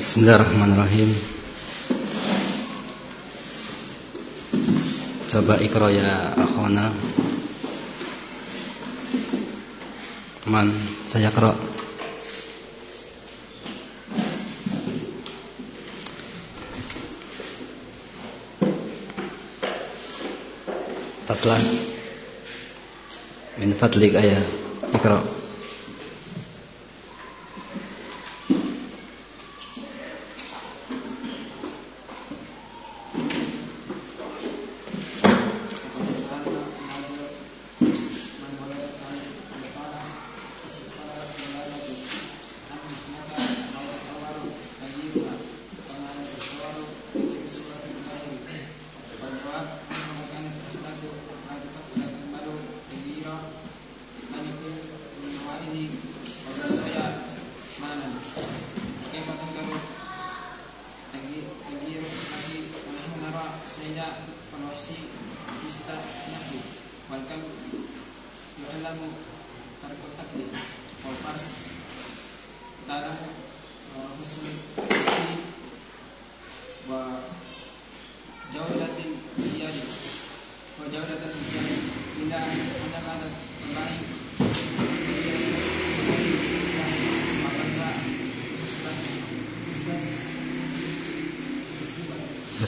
Bismillahirrahmanirrahim. Coba ikra ya akhwana. Man, saya kira Taslah Min fadlik ayah Ikra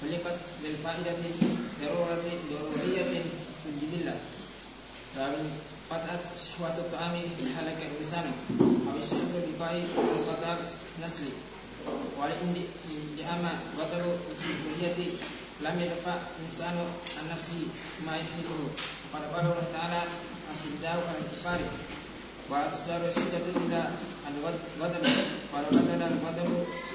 خلقت للفائدة ضرورة ضرورية في الجبلة فمن قطعت شهوة الطعام حلك اللسان أو الشهوة البقاء انقطع نسلي ولئن لأما بطل الجبلية لم يدفع الإنسان عن نفسه ما يحمله وقد قال الله تعالى أشداء على الكفار وأصدار الشدة إلى الغضب ولو بدل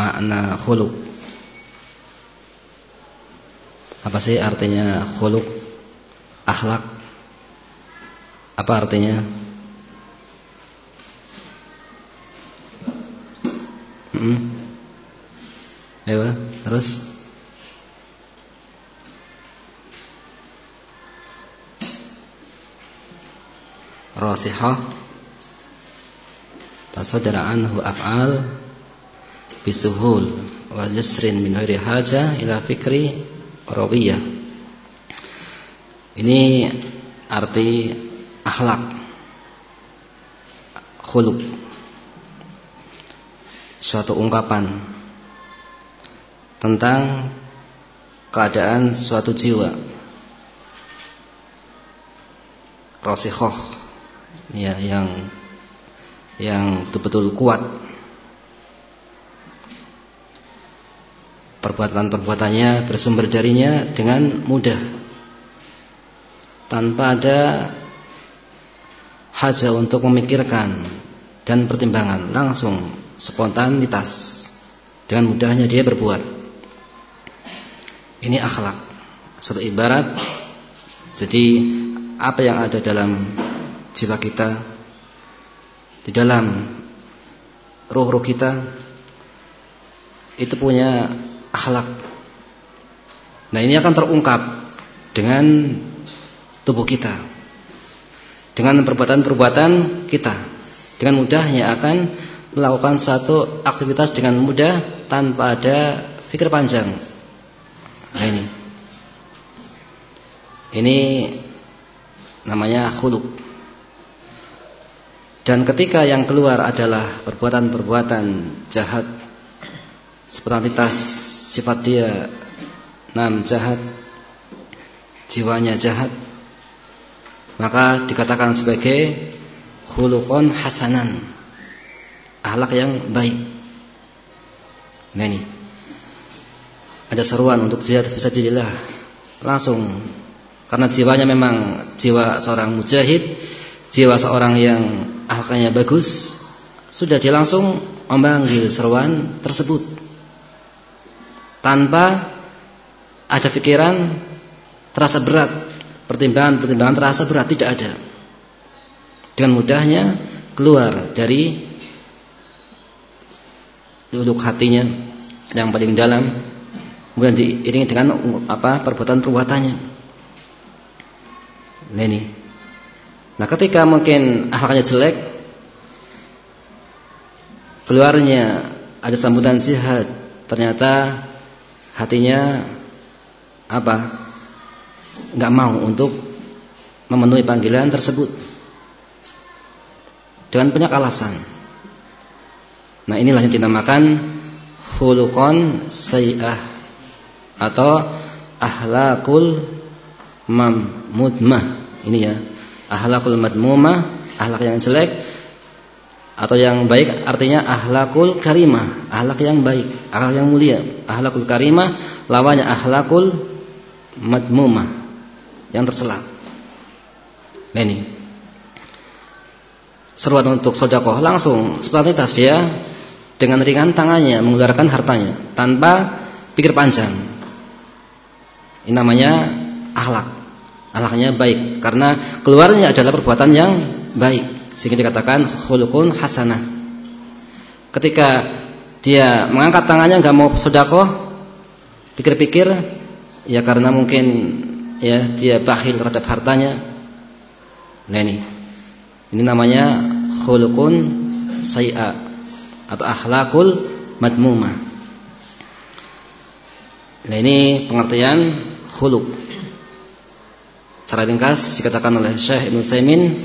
makna khuluk apa sih artinya khuluk akhlak. Apa artinya? Hmm. Ayo, terus. Rasihah tasaddara anhu af'al bisuhul wa yusrin min ghairi haja ila fikri rawiyah. Ini arti akhlak khuluq suatu ungkapan tentang keadaan suatu jiwa rasikhoh ya yang yang betul-betul kuat perbuatan-perbuatannya bersumber darinya dengan mudah. Tanpa ada haja untuk memikirkan dan pertimbangan langsung spontanitas. Dengan mudahnya dia berbuat. Ini akhlak. Suatu ibarat. Jadi apa yang ada dalam jiwa kita di dalam ruh-ruh kita itu punya akhlak. Nah ini akan terungkap dengan tubuh kita, dengan perbuatan-perbuatan kita, dengan mudahnya akan melakukan satu aktivitas dengan mudah tanpa ada pikir panjang. Nah ini, ini namanya khuluk. Dan ketika yang keluar adalah perbuatan-perbuatan jahat spontanitas sifat dia nam jahat jiwanya jahat maka dikatakan sebagai khuluqan hasanan akhlak yang baik. Nah ini. Ada seruan untuk jihad fisabilillah langsung. Karena jiwanya memang jiwa seorang mujahid jiwa seorang yang akhlaknya bagus sudah dia langsung memanggil seruan tersebut tanpa ada pikiran terasa berat pertimbangan-pertimbangan terasa berat tidak ada. Dengan mudahnya keluar dari duduk hatinya yang paling dalam kemudian diiringi dengan apa perbuatan-perbuatannya nah ini. Nah ketika mungkin akhlaknya jelek keluarnya ada sambutan sihat ternyata hatinya apa? Nggak mau untuk memenuhi panggilan tersebut. Dengan banyak alasan. Nah inilah yang dinamakan khuluqan sayyah atau ahlakul mamudmah. Ini ya ahlakul madmumah ahlak yang jelek atau yang baik artinya ahlakul karimah. Ahlak yang baik ahlak yang mulia. Ahlakul karimah lawannya ahlakul madmumah. Yang tercela nah ini. Seruan untuk sodakoh. Langsung spontanitas dia dengan ringan tangannya mengeluarkan hartanya tanpa pikir panjang. Ini namanya akhlak. Akhlaknya baik. Karena keluarnya adalah perbuatan yang baik. Sehingga dikatakan khuluqun hasanah. Ketika dia mengangkat tangannya nggak mau sedekah, pikir-pikir ya karena mungkin ya dia bakhil terhadap hartanya. Nah ini. Ini namanya khuluqun say'a atau akhlakul madmumah. Nah ini pengertian khuluq. Cara ringkas dikatakan oleh Syekh Ibnu Saimin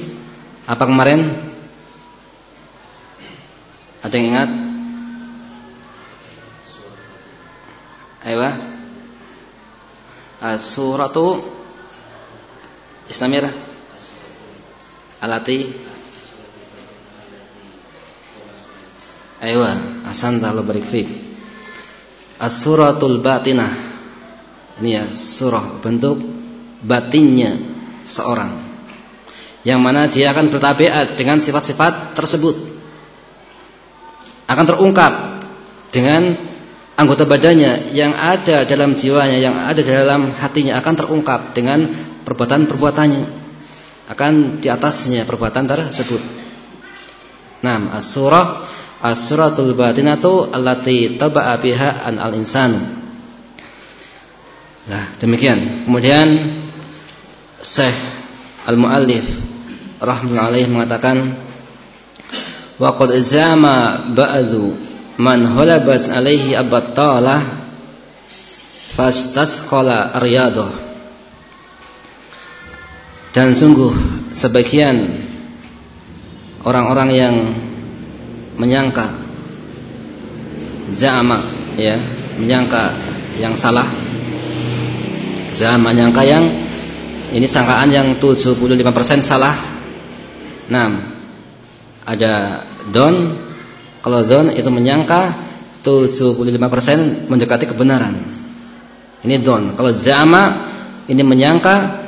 apa kemarin? Ada yang ingat? Ayo. As-suratu Islamir Alati Ayo, asanta Allah barik fik. As-suratul batinah ini ya surah bentuk batinnya seorang yang mana dia akan bertabiat dengan sifat-sifat tersebut akan terungkap dengan anggota badannya yang ada dalam jiwanya yang ada dalam hatinya akan terungkap dengan perbuatan-perbuatannya akan di atasnya perbuatan tersebut. Nah, as-surah as-suratul batinatu allati taba'a biha an al-insanu Nah, demikian. Kemudian Syekh Al-Muallif rahimahullah mengatakan wa qad zama ba'du man halabat alaihi abattalah fastasqala riyadhah dan sungguh sebagian orang-orang yang menyangka zama ya menyangka yang salah Jangan menyangka yang ini sangkaan yang 75% salah. Nah, ada don. Kalau don itu menyangka 75% mendekati kebenaran. Ini don. Kalau zama ini menyangka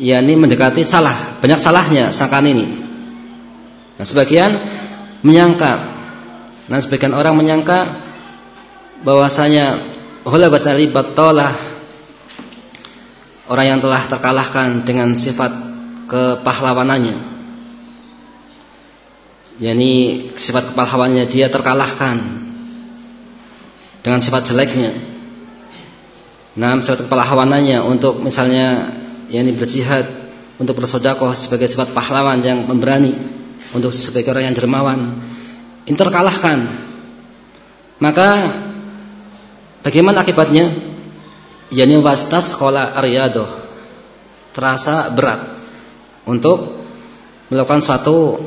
ya ini mendekati salah, banyak salahnya sangkaan ini. Nah, sebagian menyangka. Nah, sebagian orang menyangka bahwasanya hula basali batalah orang yang telah terkalahkan dengan sifat kepahlawanannya yakni sifat kepahlawanannya dia terkalahkan dengan sifat jeleknya. Nah sifat kepahlawanannya untuk misalnya yakni berjihad untuk bersodakoh sebagai sifat pahlawan yang memberani untuk sebagai orang yang dermawan ini terkalahkan. Maka bagaimana akibatnya? Yani kola aryadoh terasa berat untuk melakukan suatu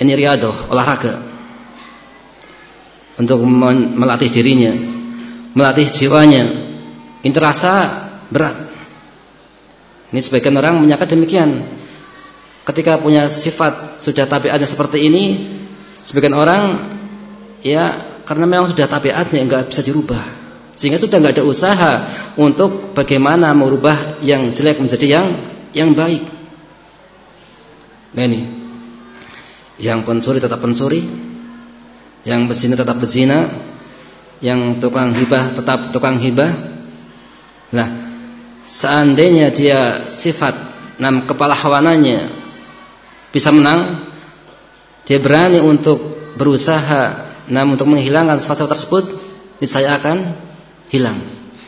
ini riadoh, olahraga. Untuk melatih dirinya, melatih jiwanya. Ini terasa berat. Ini sebagian orang menyangka demikian. Ketika punya sifat sudah tabiatnya seperti ini, sebagian orang ya karena memang sudah tabiatnya nggak bisa dirubah. Sehingga sudah nggak ada usaha untuk bagaimana merubah yang jelek menjadi yang yang baik. Nah ini, yang pencuri tetap pencuri, yang berzina tetap berzina, yang tukang hibah tetap tukang hibah. Nah, seandainya dia sifat enam kepala hawananya bisa menang, dia berani untuk berusaha Nah, untuk menghilangkan sifat-sifat tersebut, niscaya akan hilang.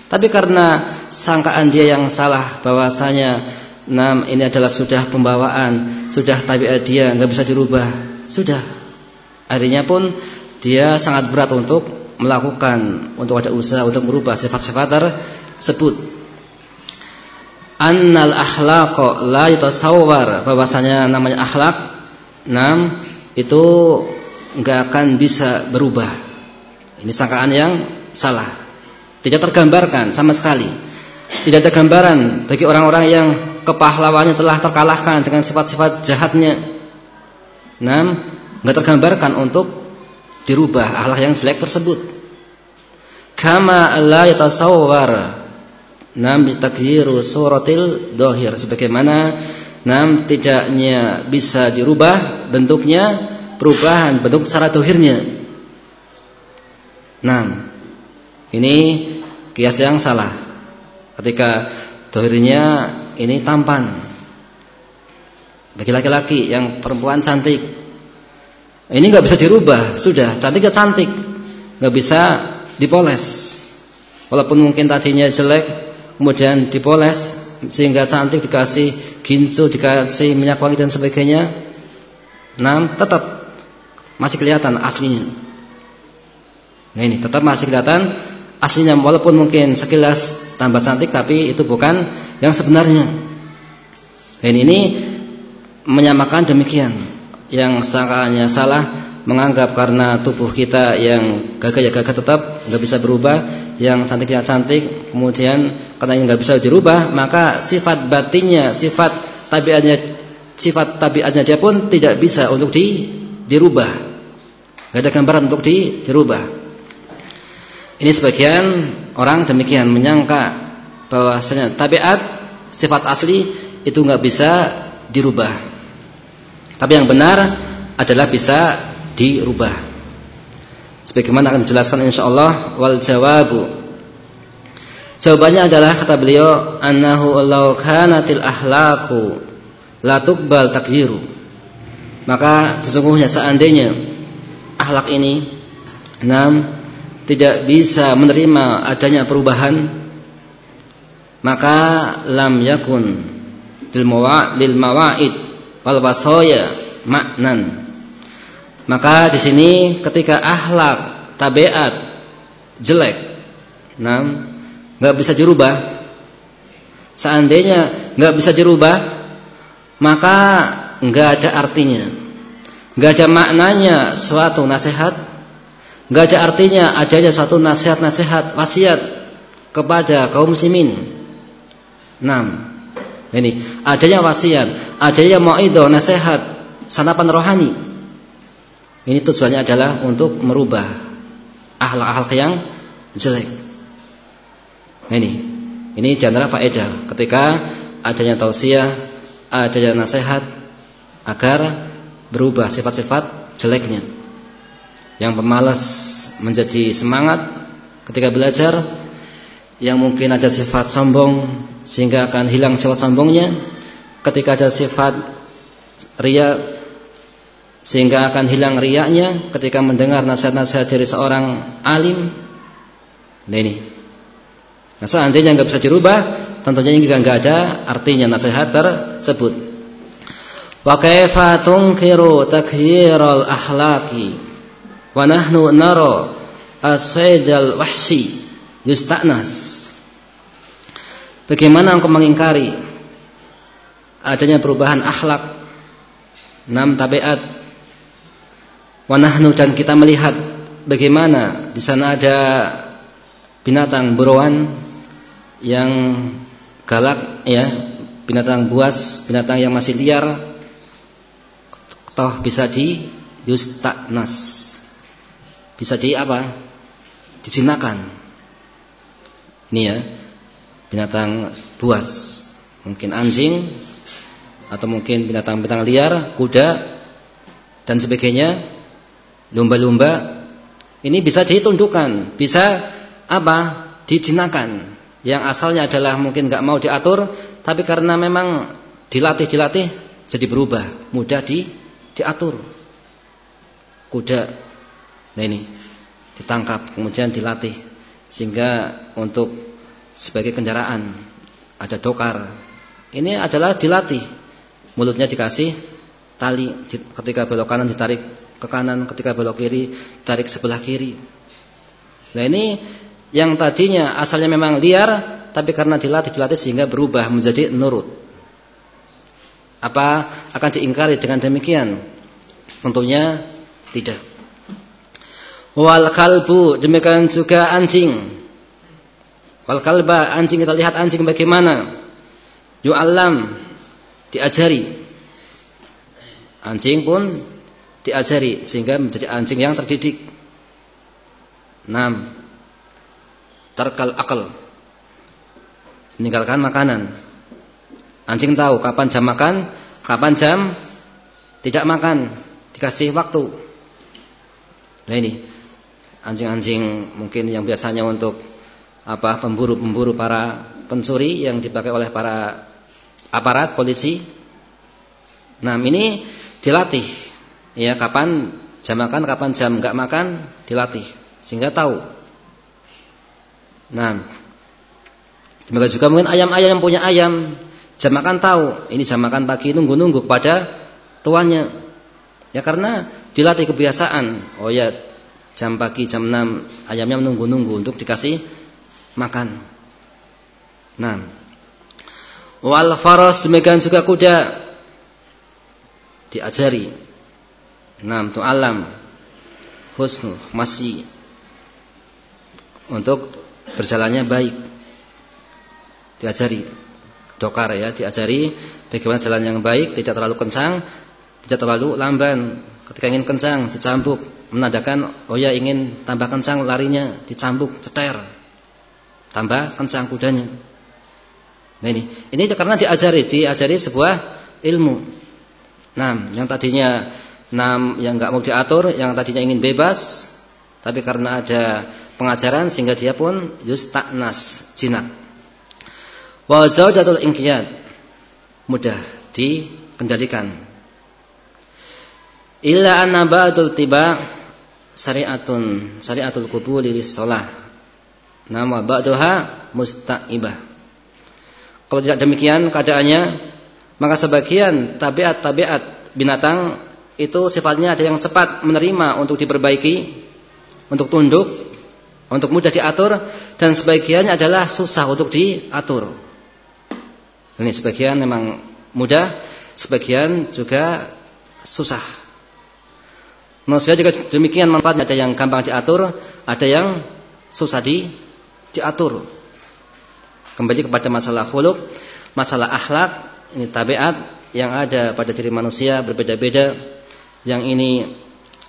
Tapi karena sangkaan dia yang salah bahwasanya nam ini adalah sudah pembawaan, sudah tabiat dia nggak bisa dirubah, sudah. Akhirnya pun dia sangat berat untuk melakukan untuk ada usaha untuk merubah sifat-sifat tersebut. Annal akhlaq la yatasawwar bahwasanya namanya akhlak nam itu nggak akan bisa berubah. Ini sangkaan yang salah. Tidak tergambarkan sama sekali. Tidak ada gambaran bagi orang-orang yang kepahlawannya telah terkalahkan dengan sifat-sifat jahatnya. Nam, nggak tergambarkan untuk dirubah akhlak yang jelek tersebut. Kama la yatasawwar nam takyiru suratil dohir sebagaimana nam tidaknya bisa dirubah bentuknya perubahan bentuk secara dohirnya. Nah, ini kias yang salah. Ketika dohirnya ini tampan. Bagi laki-laki yang perempuan cantik. Ini nggak bisa dirubah, sudah cantik ya cantik, nggak bisa dipoles. Walaupun mungkin tadinya jelek, kemudian dipoles sehingga cantik dikasih gincu, dikasih minyak wangi dan sebagainya. Nah, tetap masih kelihatan aslinya. Nah ini tetap masih kelihatan aslinya walaupun mungkin sekilas tambah cantik tapi itu bukan yang sebenarnya. Dan ini menyamakan demikian. Yang sangkanya salah menganggap karena tubuh kita yang gagah ya gagah tetap nggak bisa berubah, yang cantik ya cantik, kemudian karena ini nggak bisa dirubah, maka sifat batinnya, sifat tabiatnya, sifat tabiatnya dia pun tidak bisa untuk di dirubah. Gak ada gambaran untuk di, dirubah. Ini sebagian orang demikian menyangka bahwasanya tabiat sifat asli itu nggak bisa dirubah. Tapi yang benar adalah bisa dirubah. Sebagaimana akan dijelaskan insyaallah wal jawabu. Jawabannya adalah kata beliau annahu law kanatil ahlaku la tuqbal maka sesungguhnya seandainya akhlak ini enam tidak bisa menerima adanya perubahan maka lam yakun lil mawaid wal wasaya maknan maka di sini ketika akhlak tabiat jelek enam nggak bisa dirubah seandainya nggak bisa dirubah maka nggak ada artinya. Nggak ada maknanya suatu nasihat, nggak ada artinya adanya suatu nasihat-nasihat wasiat kepada kaum muslimin. Enam. Ini adanya wasiat, adanya mauidhah, nasihat, sanapan rohani. Ini tujuannya adalah untuk merubah akhlak-akhlak yang jelek. Ini, ini di antara faedah ketika adanya tausiah, adanya nasihat, agar berubah sifat-sifat jeleknya. Yang pemalas menjadi semangat ketika belajar, yang mungkin ada sifat sombong sehingga akan hilang sifat sombongnya. Ketika ada sifat ria sehingga akan hilang riaknya ketika mendengar nasihat-nasihat dari seorang alim. Nah ini. Nah seandainya nggak bisa dirubah, tentunya ini juga nggak ada artinya nasihat tersebut. Wa kaifa tunkiru akhlaqi wa nahnu nara as-saydal yusta'nas. Bagaimana engkau mengingkari adanya perubahan akhlak enam tabiat Wanahnu dan kita melihat bagaimana di sana ada binatang buruan yang galak ya, binatang buas, binatang yang masih liar toh bisa di yustaknas. Bisa di apa? Dijinakan. Ini ya, binatang buas, mungkin anjing atau mungkin binatang-binatang liar, kuda dan sebagainya lumba-lumba ini bisa ditundukkan, bisa apa? dijinakan. Yang asalnya adalah mungkin nggak mau diatur, tapi karena memang dilatih dilatih jadi berubah, mudah di diatur. Kuda, nah ini ditangkap, kemudian dilatih sehingga untuk sebagai kendaraan ada dokar. Ini adalah dilatih, mulutnya dikasih tali, ketika belok kanan ditarik ke kanan, ketika belok kiri tarik sebelah kiri. Nah ini yang tadinya asalnya memang liar, tapi karena dilatih dilatih sehingga berubah menjadi nurut. Apa akan diingkari dengan demikian? Tentunya tidak. Wal kalbu demikian juga anjing. Wal kalba anjing kita lihat anjing bagaimana? Yu'allam diajari. Anjing pun diajari sehingga menjadi anjing yang terdidik. Enam. Tarkal akal. Meninggalkan makanan. Anjing tahu kapan jam makan, kapan jam tidak makan, dikasih waktu. Nah ini anjing-anjing mungkin yang biasanya untuk apa pemburu-pemburu para pencuri yang dipakai oleh para aparat polisi. Nah, ini dilatih ya kapan jam makan, kapan jam nggak makan dilatih sehingga tahu. Nah, demikian juga mungkin ayam-ayam yang punya ayam jam makan tahu ini jam makan pagi nunggu-nunggu kepada tuannya. Ya karena dilatih kebiasaan. Oh ya jam pagi jam 6 ayamnya menunggu-nunggu untuk dikasih makan. Nah, wal faras demikian juga kuda. Diajari. Nah, untuk alam. Husnul masih untuk berjalannya baik. Diajari. Dokar ya, diajari bagaimana jalan yang baik, tidak terlalu kencang, tidak terlalu lamban. Ketika ingin kencang, dicambuk, menandakan oh ya ingin tambah kencang larinya, dicambuk, ceter. Tambah kencang kudanya. Nah ini, ini karena diajari, diajari sebuah ilmu. Nah, yang tadinya Nam yang nggak mau diatur, yang tadinya ingin bebas, tapi karena ada pengajaran sehingga dia pun yustaknas jinak. Wa zaujatul inqiyad mudah dikendalikan. Illa anna ba'dul tiba syari'atun syari'atul qubuli lis shalah. Nama ba'daha musta'ibah. Kalau tidak demikian keadaannya, maka sebagian tabiat-tabiat binatang itu sifatnya ada yang cepat menerima untuk diperbaiki, untuk tunduk, untuk mudah diatur dan sebagiannya adalah susah untuk diatur. Ini sebagian memang mudah, sebagian juga susah. Manusia juga demikian manfaatnya ada yang gampang diatur, ada yang susah di diatur. Kembali kepada masalah khuluk, masalah akhlak, ini tabiat yang ada pada diri manusia berbeda-beda yang ini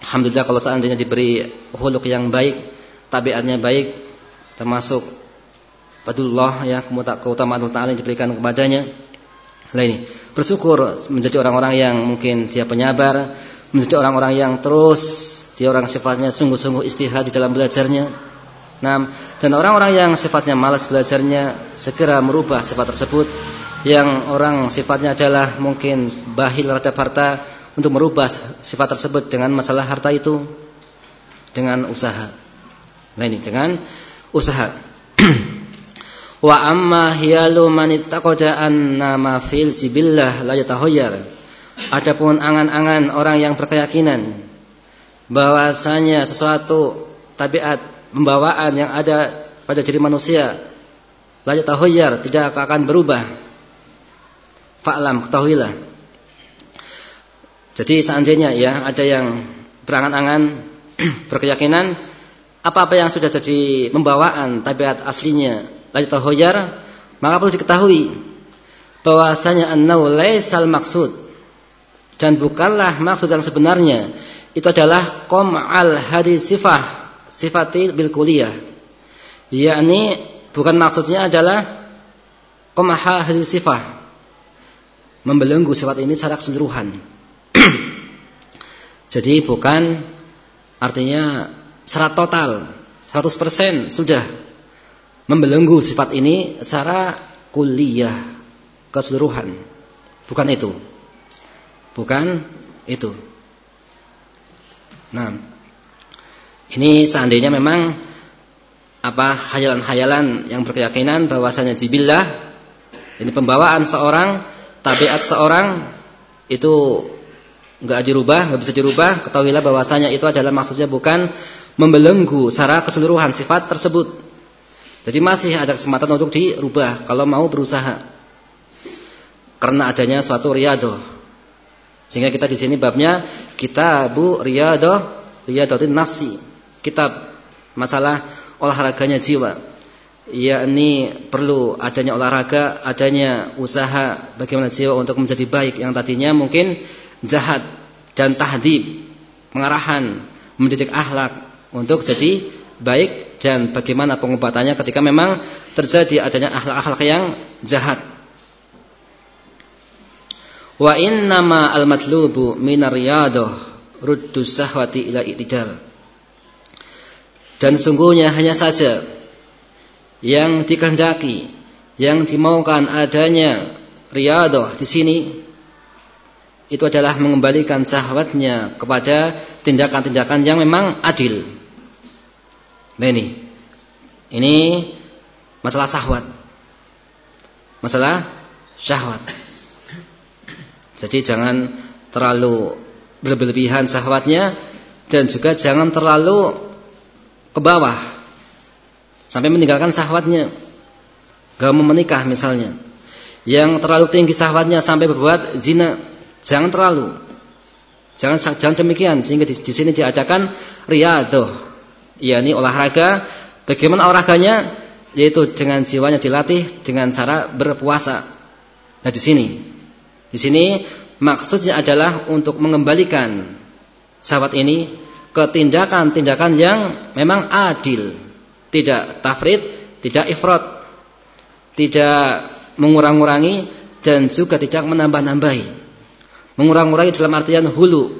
alhamdulillah kalau seandainya diberi huluk yang baik, tabiatnya baik termasuk padullah ya keutamaan Allah yang diberikan kepadanya. Lah ini bersyukur menjadi orang-orang yang mungkin dia penyabar, menjadi orang-orang yang terus dia orang sifatnya sungguh-sungguh istihad di dalam belajarnya. Nah, dan orang-orang yang sifatnya malas belajarnya segera merubah sifat tersebut. Yang orang sifatnya adalah mungkin bahil terhadap harta, untuk merubah sifat tersebut dengan masalah harta itu dengan usaha. Nah ini dengan usaha. Wa amma hiyalu man anna fil sibillah la. Adapun angan-angan orang yang berkeyakinan bahwasanya sesuatu tabiat pembawaan yang ada pada diri manusia la yatahayyar tidak akan berubah. Fa'lam ketahuilah jadi seandainya ya ada yang berangan-angan berkeyakinan apa-apa yang sudah jadi pembawaan tabiat aslinya lagi tahoyar maka perlu diketahui bahwasanya annau laisal maksud dan bukanlah maksud yang sebenarnya itu adalah kom al hadis sifah sifati bil kuliah yakni bukan maksudnya adalah kom al hadis sifah membelenggu sifat ini secara keseluruhan jadi bukan artinya secara total 100% sudah membelenggu sifat ini secara kuliah keseluruhan. Bukan itu. Bukan itu. Nah, ini seandainya memang apa hayalan-hayalan yang berkeyakinan bahwasanya jibillah ini pembawaan seorang, tabiat seorang itu nggak dirubah, nggak bisa dirubah, ketahuilah bahwasanya itu adalah maksudnya bukan membelenggu secara keseluruhan sifat tersebut. Jadi masih ada kesempatan untuk dirubah kalau mau berusaha. Karena adanya suatu riyadhah. Sehingga kita di sini babnya kitabu riyadhah, riyadhatin nafsi. Kitab masalah olahraganya jiwa. ini perlu adanya olahraga, adanya usaha bagaimana jiwa untuk menjadi baik yang tadinya mungkin jahat dan tahdib, pengarahan, mendidik akhlak untuk jadi baik dan bagaimana pengobatannya ketika memang terjadi adanya akhlak-akhlak yang jahat. Wa innama al-matlubu minar riyadah ruddu sahwati ila itidal. Dan sungguhnya hanya saja yang dikehendaki, yang dimaukan adanya riyadah di sini itu adalah mengembalikan syahwatnya kepada tindakan-tindakan yang memang adil. Nah ini, ini masalah syahwat, masalah syahwat. Jadi jangan terlalu berlebihan syahwatnya dan juga jangan terlalu ke bawah sampai meninggalkan syahwatnya. Gak mau menikah misalnya. Yang terlalu tinggi syahwatnya sampai berbuat zina Jangan terlalu. Jangan jangan demikian sehingga di, di sini diadakan riyadhah. yakni olahraga. Bagaimana olahraganya? Yaitu dengan jiwanya dilatih dengan cara berpuasa. Nah, di sini. Di sini maksudnya adalah untuk mengembalikan sahabat ini ke tindakan-tindakan yang memang adil. Tidak tafrid, tidak ifrat, tidak mengurang-urangi dan juga tidak menambah-nambahi. Mengurang-urangi dalam artian hulu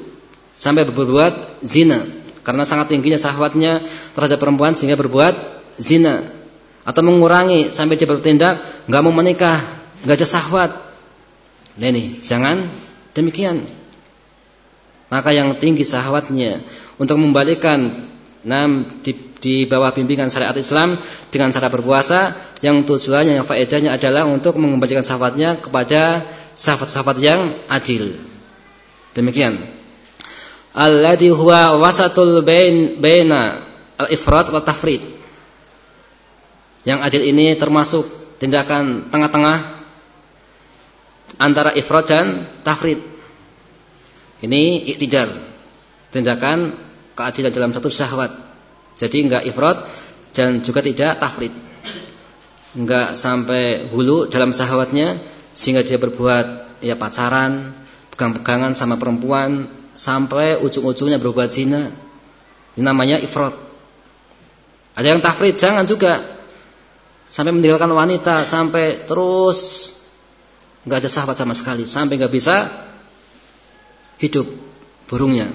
sampai berbuat zina. Karena sangat tingginya syahwatnya terhadap perempuan sehingga berbuat zina. Atau mengurangi sampai dia bertindak nggak mau menikah nggak ada syahwat nah ini jangan demikian maka yang tinggi syahwatnya untuk membalikan nam di, di bawah bimbingan syariat Islam dengan cara berpuasa yang tujuannya yang faedahnya adalah untuk mengembalikan syahwatnya kepada sahabat-sahabat yang adil. Demikian. Alladhi huwa wasatul bain baina al-ifrat wa tafrid. Yang adil ini termasuk tindakan tengah-tengah antara ifrat dan tafrid. Ini iktidal. Tindakan keadilan dalam satu syahwat. Jadi enggak ifrat dan juga tidak tafrid. Enggak sampai hulu dalam syahwatnya sehingga dia berbuat ya pacaran, pegang-pegangan sama perempuan sampai ujung-ujungnya berbuat zina. Ini namanya ifrat. Ada yang tafrid, jangan juga sampai meninggalkan wanita sampai terus nggak ada sahabat sama sekali sampai nggak bisa hidup burungnya.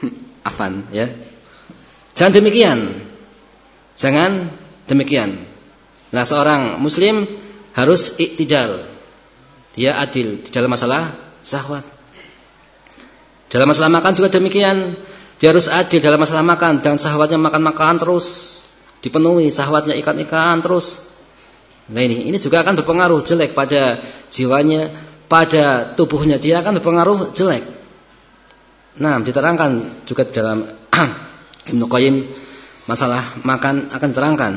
Afan ya. Jangan demikian. Jangan demikian. Nah, seorang muslim harus iktidal. Dia adil di dalam masalah syahwat. Dalam masalah makan juga demikian. Dia harus adil dalam masalah makan. Dan syahwatnya makan-makan terus. Dipenuhi syahwatnya ikan-ikan terus. Nah ini, ini juga akan berpengaruh jelek pada jiwanya, pada tubuhnya. Dia akan berpengaruh jelek. Nah, diterangkan juga dalam Ibnu Qayyim masalah makan akan diterangkan.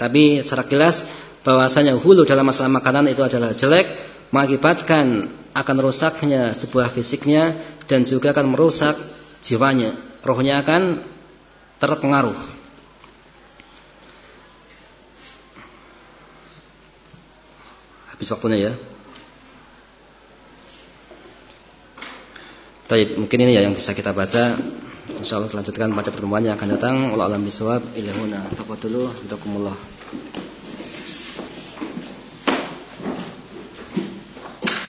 Tapi secara jelas bahwasanya hulu dalam masalah makanan itu adalah jelek mengakibatkan akan rusaknya sebuah fisiknya dan juga akan merusak jiwanya, rohnya akan terpengaruh. Habis waktunya ya. Baik, mungkin ini ya yang bisa kita baca. Insyaallah kita lanjutkan pada pertemuan yang akan datang. Allah alam bisawab. Ilahuna. Taqwa dulu. Untuk